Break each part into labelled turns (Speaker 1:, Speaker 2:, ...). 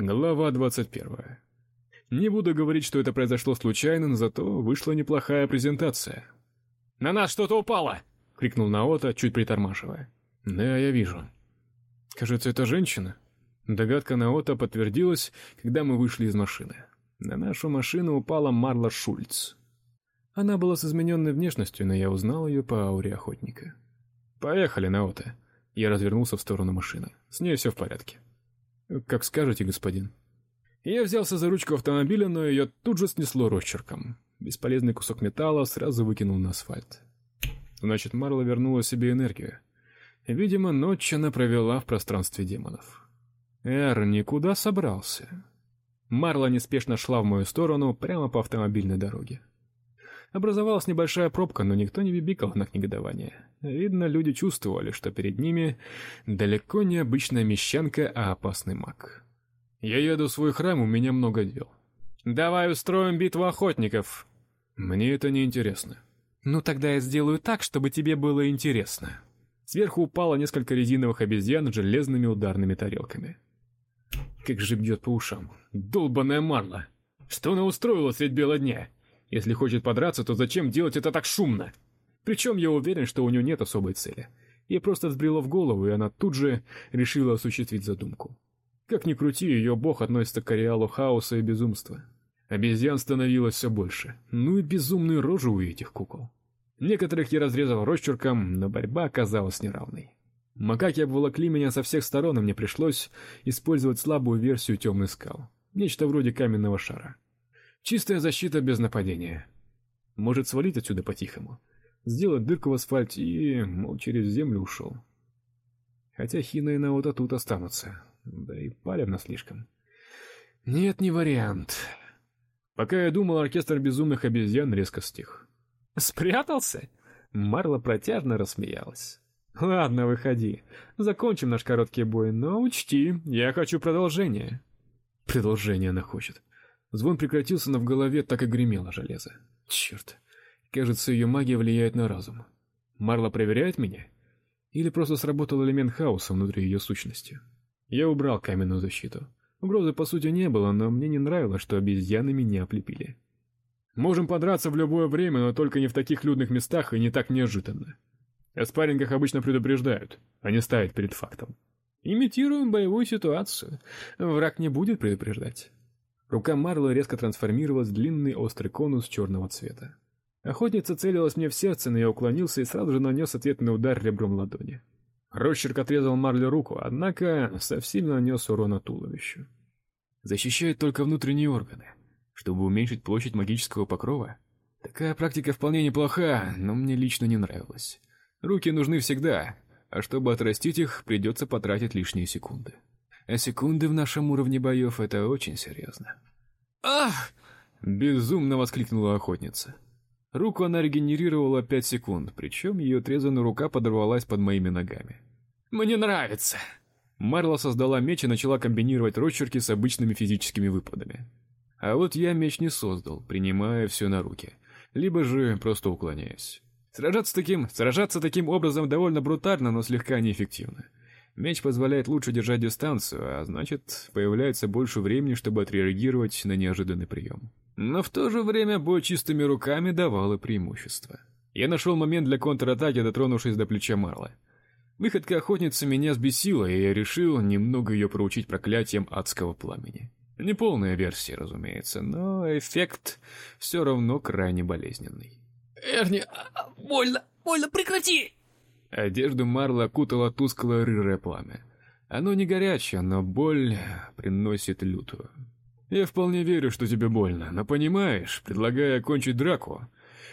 Speaker 1: Глава 21. Не буду говорить, что это произошло случайно, но зато вышла неплохая презентация.
Speaker 2: На нас что-то упало,
Speaker 1: крикнул Наота, чуть притормаживая. Да, я вижу. Кажется, это женщина. Догадка Наота подтвердилась, когда мы вышли из машины. На нашу машину упала Марла Шульц. Она была с измененной внешностью, но я узнал ее по ауре охотника. Поехали, Наота. Я развернулся в сторону машины. С ней все в порядке. Как скажете, господин. Я взялся за ручку автомобиля, но ее тут же снесло росчерком. Бесполезный кусок металла сразу выкинул на асфальт. Значит, Марла вернула себе энергию. Видимо, ночь она провела в пространстве демонов. Эр никуда собрался. Марла неспешно шла в мою сторону прямо по автомобильной дороге. Образовалась небольшая пробка, но никто не бибикал на негодование. Видно, люди чувствовали, что перед ними далеко не обычная мещанка, а опасный маг. Я еду в свой храм, у меня много дел.
Speaker 2: Давай устроим битву охотников.
Speaker 1: Мне это не интересно.
Speaker 2: Ну тогда я сделаю так, чтобы тебе было интересно.
Speaker 1: Сверху упало несколько резиновых обезьян с железными ударными тарелками. Как же бьет по ушам. Долбаная марла. Что она устроила средь бела дня? Если хочет подраться, то зачем делать это так шумно? Причем я уверен, что у нее нет особой цели. Ей просто взбрело в голову, и она тут же решила осуществить задумку. Как ни крути, ее бог относится к ареалу хаоса и безумства. Обезьян становилось все больше. Ну и безумные рожи у этих кукол. Некоторых я разрезал росчерком, но борьба оказалась неравной. Макаки обволокли меня со всех сторон, и мне пришлось использовать слабую версию темных скал. Нечто вроде каменного шара. Чистая защита без нападения. Может свалить отсюда по-тихому, сделать дырку в асфальте и, мол, через землю ушел. Хотя Хина и Наота тут останутся, да и палевно слишком. Нет, не вариант. Пока я думал, оркестр безумных обезьян резко стих.
Speaker 2: Спрятался?
Speaker 1: Марла протяжно рассмеялась. Ладно, выходи. Закончим наш короткий бой, но учти, я хочу продолжение. Продолжение она хочет. Звон прекратился, но в голове так и гремело железо. Черт. Кажется, ее магия влияет на разум. Марла проверяет меня? Или просто сработал элемент хаоса внутри ее сущности? Я убрал каменную защиту. Угрозы по сути не было, но мне не нравилось, что обезьяны меня оплепили. Можем подраться в любое время, но только не в таких людных местах и не так неожиданно. О спаррингах обычно предупреждают, а не ставят перед фактом. Имитируем боевую ситуацию. Враг не будет предупреждать. Рука Марлы резко трансформировалась в длинный острый конус черного цвета. Охотница целилась мне в сердце, но я уклонился и сразу же нанес ответный удар ребром ладони. Росчерк отрезал Марле руку, однако совсем нанес урона туловищу. Защищает только внутренние органы, чтобы уменьшить площадь магического покрова. Такая практика вполне неплоха, но мне лично не нравилась. Руки нужны всегда, а чтобы отрастить их, придется потратить лишние секунды. А секунды в нашем уровне боев — это очень серьезно.
Speaker 2: «Ах!»
Speaker 1: — безумно воскликнула охотница. Руку она регенерировала пять секунд, причем ее отрезанная рука подорвалась под моими ногами.
Speaker 2: «Мне нравится!»
Speaker 1: Марла создала меч и начала комбинировать росчерки с обычными физическими выпадами. А вот я меч не создал, принимая все на руки, либо же просто уклоняясь. Сражаться таким, сражаться таким образом довольно брутально, но слегка неэффективно. Меч позволяет лучше держать дистанцию, а значит, появляется больше времени, чтобы отреагировать на неожиданный прием. Но в то же время бой чистыми руками давал и преимущество. Я нашел момент для контратаки, дотронувшись до плеча Марлы. Выходка охотницы меня сбесила, и я решил немного ее проучить проклятием адского пламени. Неполная версия, разумеется, но эффект все равно крайне болезненный.
Speaker 2: Эрни, а, больно, больно, прекрати!
Speaker 1: Одежду Марла окутало тусклое рыжее пламя. Оно не горячее, но боль приносит лютую. Я вполне верю, что тебе больно, но понимаешь, предлагая окончить драку,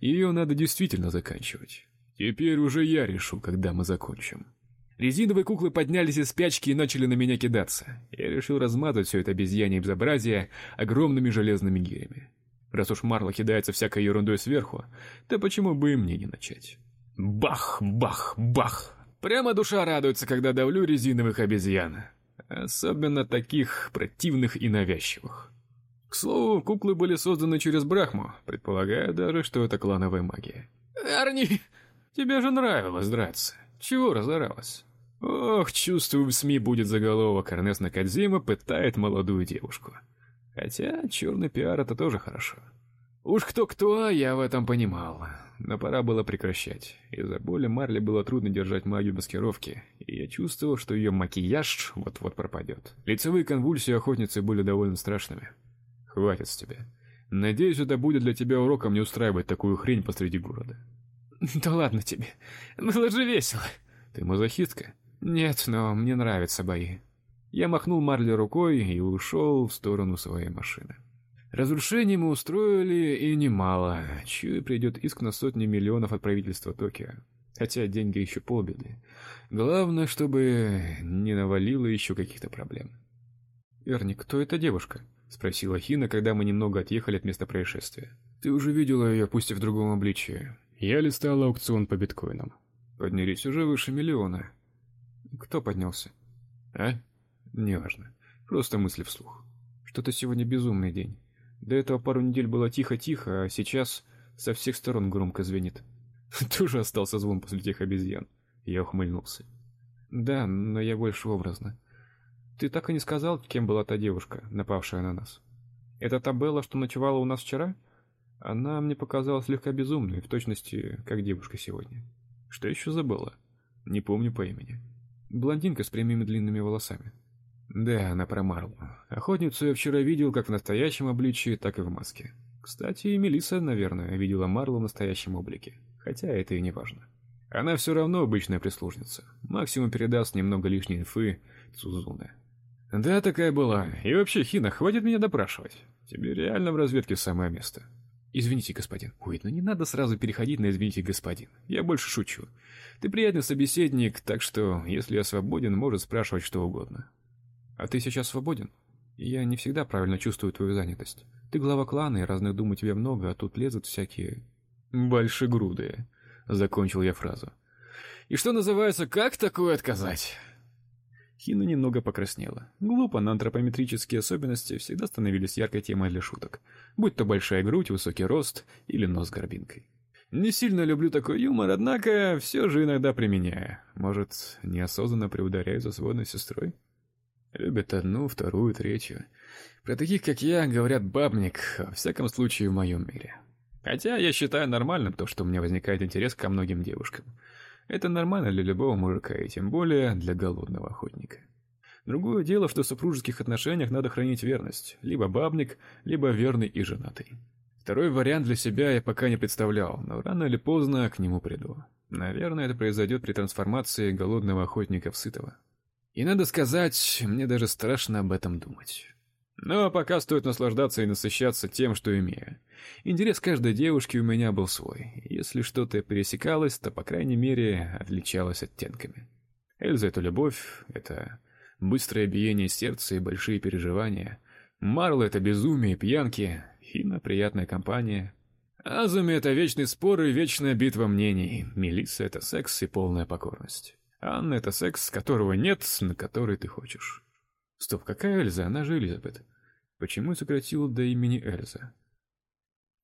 Speaker 1: ее надо действительно заканчивать. Теперь уже я решу, когда мы закончим. Резиновые куклы поднялись из спячки и начали на меня кидаться. Я решил размазать все это обезьянье безобразие огромными железными гирями. Раз уж Марла кидается всякой ерундой сверху, то почему бы и мне не начать? Бах, бах, бах. Прямо душа радуется, когда давлю резиновых обезьян. Особенно таких противных и навязчивых. К слову, куклы были созданы через Брахму. Предполагаю даже, что это клановая магия.
Speaker 2: Арни,
Speaker 1: тебе же нравилось драться. Чего разоралась? Ох, чувствую, в СМИ будет заголовок Эрнест Накадзима пытает молодую девушку. Хотя черный пиар это тоже хорошо. Уж кто-кто, а я в этом понимал. Но пора было прекращать. Из-за боли Марли было трудно держать магию маскировки, и я чувствовал, что ее макияж вот-вот пропадет. Лицевые конвульсии охотницы были довольно страшными. Хватит с тебя. Надеюсь, это будет для тебя уроком не устраивать такую хрень посреди города.
Speaker 2: Да ладно тебе. Было же весело.
Speaker 1: Ты мазохистка?
Speaker 2: Нет, но мне нравятся бои.
Speaker 1: Я махнул Марли рукой и ушел в сторону своей машины. Разрушений мы устроили и немало. Чую, придет иск на сотни миллионов от правительства Токио. Хотя деньги еще полбеды. Главное, чтобы не навалило еще каких-то проблем.
Speaker 2: Эрни, кто эта девушка? спросила Хина, когда мы немного отъехали от места происшествия.
Speaker 1: Ты уже видела ее, пусть и в другом обличии. Я листал аукцион по биткоинам. Поднялись уже выше миллиона.
Speaker 2: Кто поднялся?
Speaker 1: А? Неважно. Просто мысли вслух.
Speaker 2: Что-то сегодня безумный день. До этого пару недель было тихо-тихо, а сейчас со всех сторон громко звенит.
Speaker 1: Тоже остался звон после тех обезьян. Я ухмыльнулся.
Speaker 2: Да, но я больше образно. Ты так и не сказал, кем была та девушка, напавшая на нас. Это та Белла, что ночевала у нас вчера? Она мне показалась слегка безумной, в точности, как девушка сегодня.
Speaker 1: Что еще забыла? Не помню по имени.
Speaker 2: Блондинка с прямыми длинными волосами.
Speaker 1: Да, она про Марлу. Охотницу я вчера видел как в настоящем обличии, так и в маске. Кстати, и Мелисса, наверное, видела Марлу в настоящем облике, хотя это и не важно. Она все равно обычная прислужница. Максимум передаст немного лишней инфы Цузуне. Да, такая была. И вообще, Хина, хватит меня допрашивать. Тебе реально в разведке самое место.
Speaker 2: Извините, господин.
Speaker 1: Ой, ну не надо сразу переходить на извините, господин. Я больше шучу. Ты приятный собеседник, так что, если я свободен, можешь спрашивать что угодно.
Speaker 2: А ты сейчас свободен? Я не всегда правильно чувствую твою занятость. Ты глава клана, и разных дум у тебя много, а тут лезут всякие
Speaker 1: большегрудые. Закончил я фразу. И что называется, как такое отказать? Хина немного покраснела. Глупо, но антропометрические особенности всегда становились яркой темой для шуток, будь то большая грудь, высокий рост или нос с горбинкой. Не сильно люблю такой юмор, однако все же иногда применяю. Может, неосознанно приударяю за сводной сестрой? Любят одну, вторую, третью. Про таких, как я, говорят бабник, во всяком случае в моем мире. Хотя я считаю нормальным то, что у меня возникает интерес ко многим девушкам. Это нормально для любого мужика, и тем более для голодного охотника. Другое дело, что в супружеских отношениях надо хранить верность, либо бабник, либо верный и женатый. Второй вариант для себя я пока не представлял, но рано или поздно к нему приду. Наверное, это произойдет при трансформации голодного охотника в сытого. И надо сказать, мне даже страшно об этом думать. Но пока стоит наслаждаться и насыщаться тем, что имею. Интерес каждой девушки у меня был свой. Если что-то пересекалось, то по крайней мере отличалось оттенками. Эльза это любовь, это быстрое биение сердца и большие переживания. Марла это безумие и пьянки, Хина приятная компания. Азуми это вечный спор и вечная битва мнений. Мелисса это секс и полная покорность. Анна — это секс, которого нет, на который ты хочешь. Стоп, какая Эльза? Она же Элизабет. Почему я сократил до имени Эльза?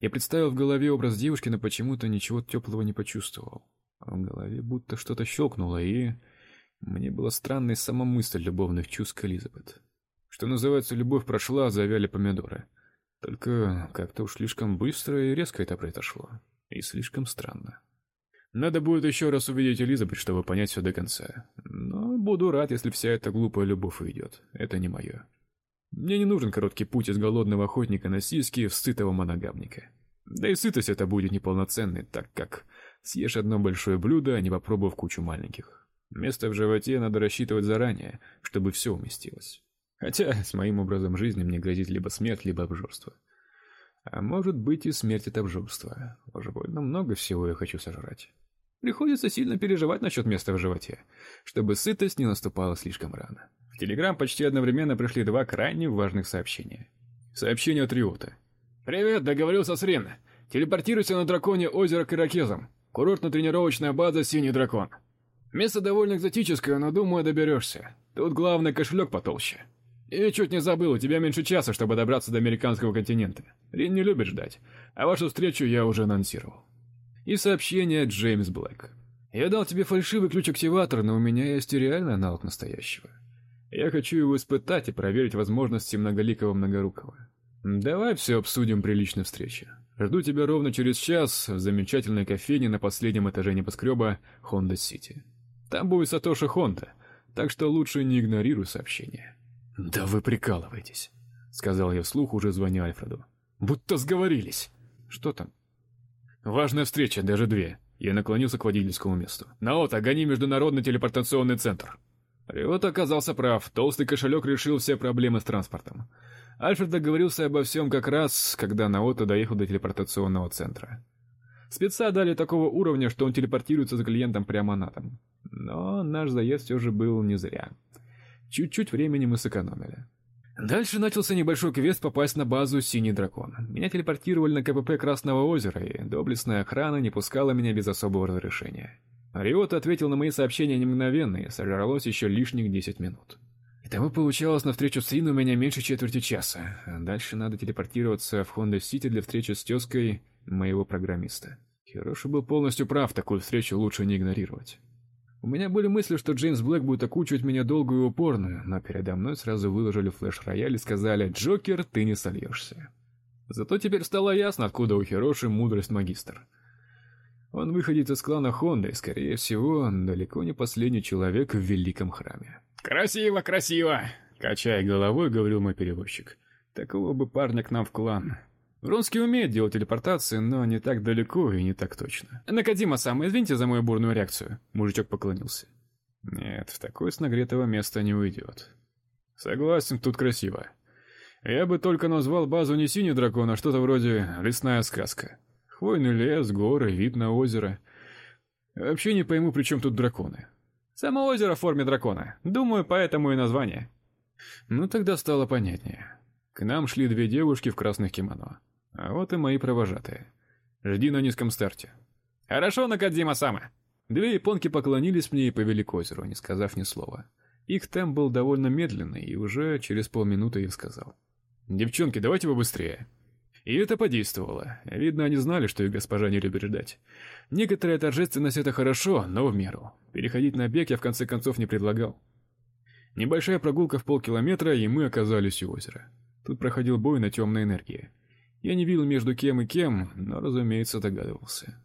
Speaker 1: Я представил в голове образ девушки, но почему-то ничего теплого не почувствовал. А в голове будто что-то щелкнуло, и мне была странная сама мысль любовных чувств к Элизабет. Что называется, любовь прошла, завяли помидоры. Только как-то уж слишком быстро и резко это произошло, и слишком странно. Надо будет еще раз увидеть Элизабет, чтобы понять все до конца. Но буду рад, если вся эта глупая любовь уйдет. Это не мое. Мне не нужен короткий путь из голодного охотника на сиськи в сытого моногамника. Да и сытость это будет неполноценной, так как съешь одно большое блюдо, а не попробовав кучу маленьких. Место в животе надо рассчитывать заранее, чтобы все уместилось. Хотя с моим образом жизни мне грозит либо смерть, либо обжорство. А может быть и смерть от обжорства. Уже больно много всего я хочу сожрать. Приходится сильно переживать насчет места в животе, чтобы сытость не наступала слишком рано. В Телеграм почти одновременно пришли два крайне важных сообщения. Сообщение от Риота. «Привет, договорился с Рин. Телепортируйся на драконе озеро к иракезам. Курортно-тренировочная база «Синий дракон». Место довольно экзотическое, но, думаю, доберешься. Тут главный кошелек потолще. И чуть не забыл, у тебя меньше часа, чтобы добраться до американского континента. Рин не любит ждать, а вашу встречу я уже анонсировал и сообщение Джеймс Блэк. Я дал тебе фальшивый ключ-активатор, но у меня есть и реальный аналог настоящего. Я хочу его испытать и проверить возможности многоликого многорукого. Давай все обсудим при личной встрече. Жду тебя ровно через час в замечательной кофейне на последнем этаже небоскреба Honda City. Там будет Сатоши Хонда, так что лучше не игнорируй сообщение. Да вы прикалываетесь, сказал я вслух, уже звоня Альфреду. Будто сговорились. Что там? Важная встреча, даже две. Я наклонился к водительскому месту. Наота, гони международный телепортационный центр. Риот оказался прав. Толстый кошелек решил все проблемы с транспортом. Альфред договорился обо всем как раз, когда Наото доехал до телепортационного центра. Спеца дали такого уровня, что он телепортируется за клиентом прямо на там. Но наш заезд все же был не зря. Чуть-чуть времени мы сэкономили. Дальше начался небольшой квест попасть на базу Синий дракон. Меня телепортировали на КПП Красного озера, и доблестная охрана не пускала меня без особого разрешения. Риот ответил на мои сообщения не мгновенно, и сожралось еще лишних 10 минут. Итого получалось на встречу с Рин у меня меньше четверти часа. Дальше надо телепортироваться в Хонда-Сити для встречи с тёзкой моего программиста. Хироши был полностью прав, такую встречу лучше не игнорировать. У меня были мысли, что Джеймс Блэк будет окучивать меня долго и упорно, но передо мной сразу выложили флеш-рояль и сказали «Джокер, ты не сольешься». Зато теперь стало ясно, откуда у Хироши мудрость магистр. Он выходит из клана Хонда и, скорее всего, далеко не последний человек в великом храме.
Speaker 2: «Красиво, красиво!» — качая головой, говорил мой перевозчик. «Такого бы парня к нам в клан. Вронский умеет делать телепортации, но не так далеко и не так точно. Накадима сам, извините за мою бурную реакцию. Мужичок поклонился. Нет, в такое с нагретого места не уйдет. Согласен, тут красиво. Я бы только назвал базу не синий дракон, а что-то вроде лесная сказка. Хвойный лес, горы, вид на озеро. Вообще не пойму, при чем тут драконы. Само озеро в форме дракона. Думаю, поэтому и название. Ну тогда стало понятнее. К нам шли две девушки в красных кимоно. А вот и мои провожатые. Жди на низком старте. Хорошо, Накадзима сама. Две японки поклонились мне и повели к озеру, не сказав ни слова. Их темп был довольно медленный, и уже через полминуты я сказал: "Девчонки, давайте побыстрее". И это подействовало. Видно, они знали, что их госпожа не любит ждать. Некоторая торжественность это хорошо, но в меру. Переходить на бег я в конце концов не предлагал. Небольшая прогулка в полкилометра, и мы оказались у озера. Тут проходил бой на темной энергии. Я не видел между кем и кем, но, разумеется, догадывался.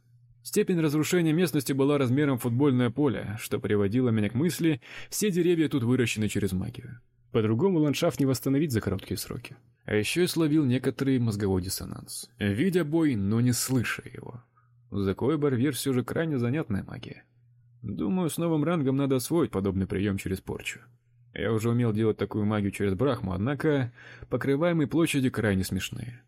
Speaker 2: Степень разрушения местности была размером футбольное поле, что приводило меня к мысли, все деревья тут выращены через магию. По-другому ландшафт не восстановить за короткие сроки. А еще я словил некоторый мозговой диссонанс, видя бой, но не слыша его. За Койбар все же крайне занятная магия. Думаю, с новым рангом надо освоить подобный прием через порчу. Я уже умел делать такую магию через Брахму, однако покрываемые площади крайне смешные.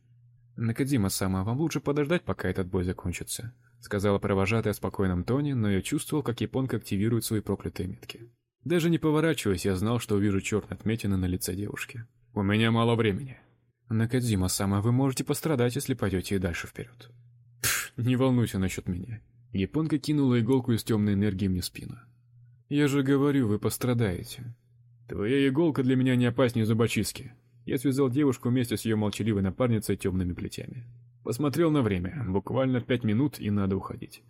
Speaker 2: Накадима-сама, вам лучше подождать, пока этот бой закончится, сказала провожатая в спокойном тоне, но я чувствовал, как японка активирует свои проклятые метки. Даже не поворачиваясь, я знал, что увижу черные отметины на лице девушки. У меня мало времени. Накадима-сама, вы можете пострадать, если пойдете и дальше вперед». не волнуйся насчет меня. Японка кинула иголку из темной энергии мне в спину. Я же говорю, вы пострадаете. Твоя иголка для меня не опаснее зубочистки. Я связал девушку вместе с ее молчаливой напарницей темными плетями. Посмотрел на время. Буквально пять минут и надо уходить.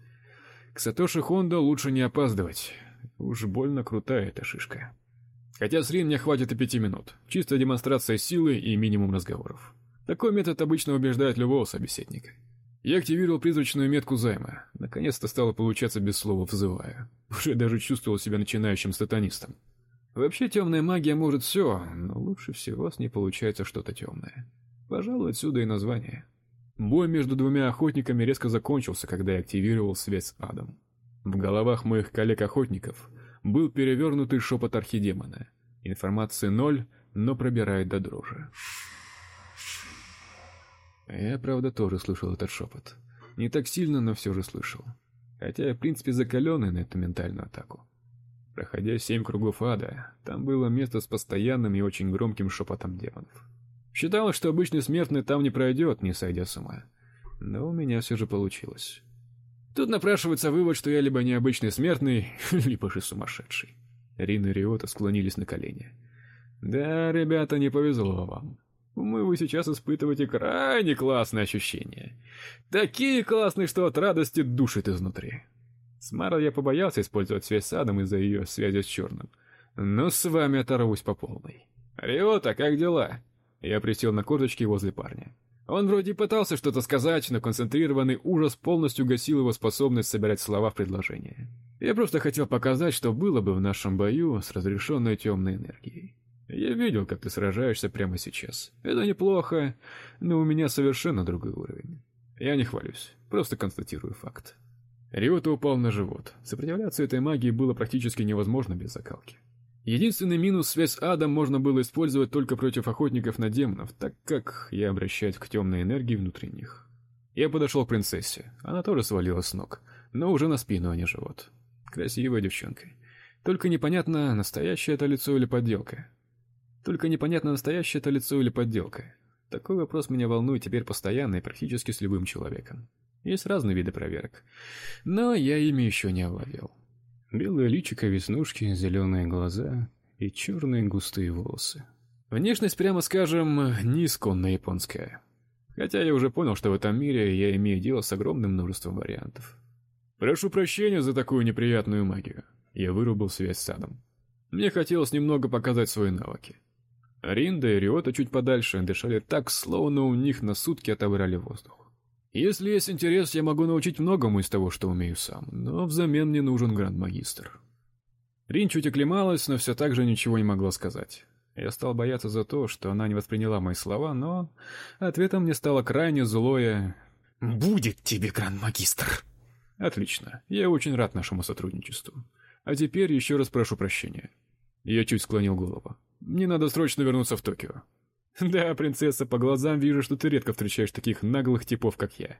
Speaker 2: К Сатоши Хондо лучше не опаздывать. Уж больно крутая эта шишка. Хотя с Рин мне хватит и пяти минут. Чистая демонстрация силы и минимум разговоров. Такой метод обычно убеждает любого собеседника. Я активировал призрачную метку займа. Наконец-то стало получаться без слова взывая. Уже даже чувствовал себя начинающим сатанистом. Вообще темная магия может все, но лучше всего с ней получается что-то темное. Пожалуй, отсюда и название. Бой между двумя охотниками резко закончился, когда я активировал связь с адом. В головах моих коллег-охотников был перевернутый шепот архидемона. Информации ноль, но пробирает до дрожи. Я, правда, тоже слышал этот шепот. Не так сильно, но все же слышал. Хотя я, в принципе, закаленный на эту ментальную атаку. Проходя семь кругов ада, там было место с постоянным и очень громким шепотом демонов. Считалось, что обычный смертный там не пройдет, не сойдя с ума. Но у меня все же получилось. Тут напрашивается вывод, что я либо необычный смертный, либо же сумасшедший. Рин и Риота склонились на колени. Да, ребята, не повезло вам. Мы вы сейчас испытываете крайне классные ощущения. Такие классные, что от радости душит изнутри.
Speaker 1: С Марой я побоялся использовать связь с Адом из-за ее связи с Черным. Но с вами оторвусь по полной. Риота, как дела? Я присел на корточки возле парня. Он вроде пытался что-то сказать, но концентрированный ужас полностью гасил его способность собирать слова в предложение. Я просто хотел показать, что было бы в нашем бою с разрешенной темной энергией. Я видел, как ты сражаешься прямо сейчас. Это неплохо, но у меня совершенно другой уровень. Я не хвалюсь, просто констатирую факт. Риота упал на живот. Сопротивляться этой магии было практически невозможно без закалки. Единственный минус связь с адом можно было использовать только против охотников на демонов, так как я обращаюсь к темной энергии внутри них. Я подошел к принцессе. Она тоже свалилась с ног, но уже на спину, а не живот. Красивая девчонка. Только непонятно, настоящее это лицо или подделка. Только непонятно, настоящее это лицо или подделка. Такой вопрос меня волнует теперь постоянно и практически с любым человеком. Есть разные виды проверок, но я ими еще не овладел. Белое личико, веснушки, зеленые глаза и черные густые волосы. Внешность, прямо скажем, не японская. Хотя я уже понял, что в этом мире я имею дело с огромным множеством вариантов. Прошу прощения за такую неприятную магию. Я вырубил связь с Адом. Мне хотелось немного показать свои навыки. Ринда и Риота чуть подальше дышали так, словно у них на сутки отобрали воздух. Если есть интерес, я могу научить многому из того, что умею сам, но взамен мне нужен гранд-магистр. Рин чуть оклемалась, но все так же ничего не могла сказать. Я стал бояться за то, что она не восприняла мои слова, но ответом мне стало крайне злое «Будет тебе гранд-магистр!» Отлично, я очень рад нашему сотрудничеству. А теперь еще раз прошу прощения. Я чуть склонил голову. Мне надо срочно вернуться в Токио. Да, принцесса, по глазам вижу, что ты редко встречаешь таких наглых типов, как я.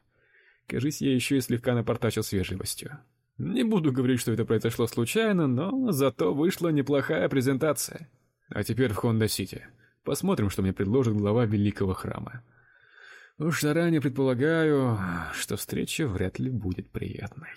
Speaker 1: Кажись, я еще и слегка напортачил с вежливостью. Не буду говорить, что это произошло случайно, но зато вышла неплохая презентация. А теперь в Хонда-Сити. Посмотрим, что мне предложит глава великого храма. Уж заранее предполагаю, что встреча вряд ли будет приятной.